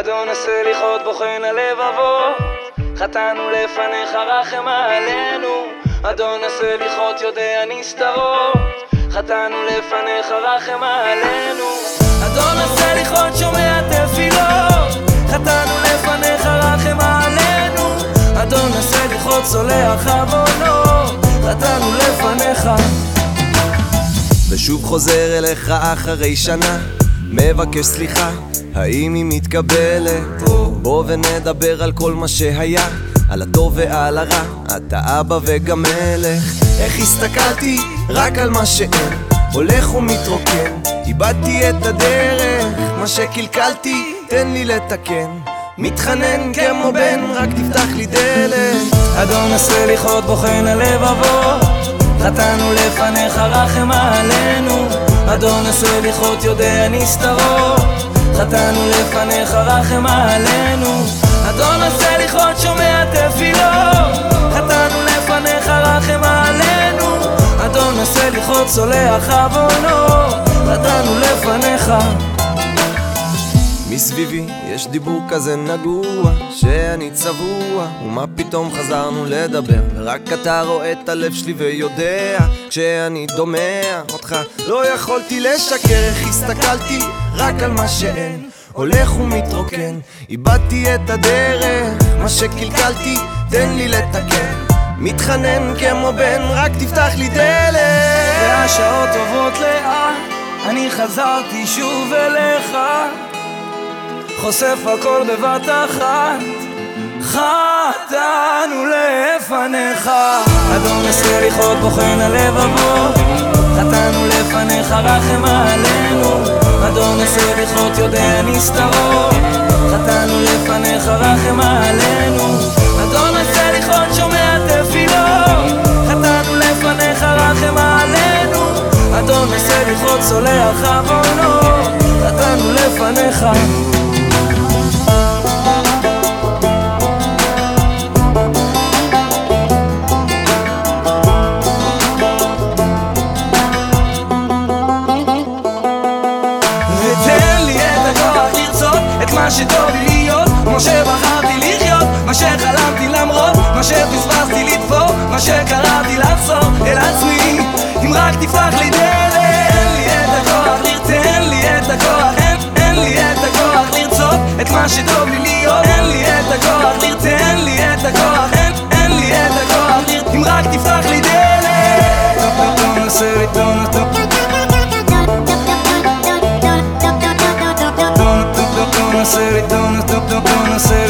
אדון הסליחות בוחן הלבבות. חטאנו לפניך רחם עלינו. אדון הסליחות יודע נסתרות. חטאנו לפניך רחם עלינו. אדון הסליחות שומע תפילות. חטאנו לפניך רחם עלינו. אדון הסליחות צולח עוונות. חטאנו לפניך. ושוב חוזר אליך אחרי שנה מבקש סליחה, האם היא מתקבלת? בוא ונדבר על כל מה שהיה, על הטוב ועל הרע, אתה אבא וגם מלך. איך הסתכלתי רק על מה שאין, הולך ומתרוקן, איבדתי את הדרך, מה שקלקלתי, תן לי לתקן. מתחנן כמו בן, רק תפתח לי דלת. אדון הסליחות בוחן הלבבות, חטאנו לפניך רחם עלינו. אדון הסליחות יודע נסתרות. חטאנו לפניך רחם עלינו. אדון הסליחות שומע תפילות. חטאנו לפניך רחם עלינו. אדון הסליחות צולח עוונות. חטאנו לפניך מסביבי יש דיבור כזה נגוע שאני צבוע ומה פתאום חזרנו לדבר? ורק אתה רואה את הלב שלי ויודע כשאני דומע אותך. לא יכולתי לשקר איך הסתכלתי רק על מה שאין. הולך ומתרוקן איבדתי את הדרך מה שקלקלתי תן לי לתקן. מתחנן כמו בן רק תפתח לי דלת. והשעות עוברות לאט אני חזרתי שוב אליך חושף הכל בבת אחת. חטאנו לפניך. אדון הסליחות בוחן הלבבות חטאנו לפניך רחם עלינו. אדון הסליחות יודע נסתרות. חטאנו לפניך רחם עלינו. אדון הסליחות שומע תפילות. חטאנו לפניך רחם עלינו. אדון הסליחות צולח עוונות. חטאנו לפניך מה שטוב לי להיות, כמו שבחרתי לחיות, מה שחלמתי למרות, מה שפספסתי לתפור, מה שקראתי לחזור אל עצמי, אם רק תפתח לי דלת, אין לי את הכוח, תן לי את הכוח, אין, אין לי את הכוח לרצות את מה שטוב לי להיות, אין לי את הכוח, תן לי את הכוח, אין, אין לי את הכוח, אם רק תפתח לי דלת, buonasera, donna, donna, buonasera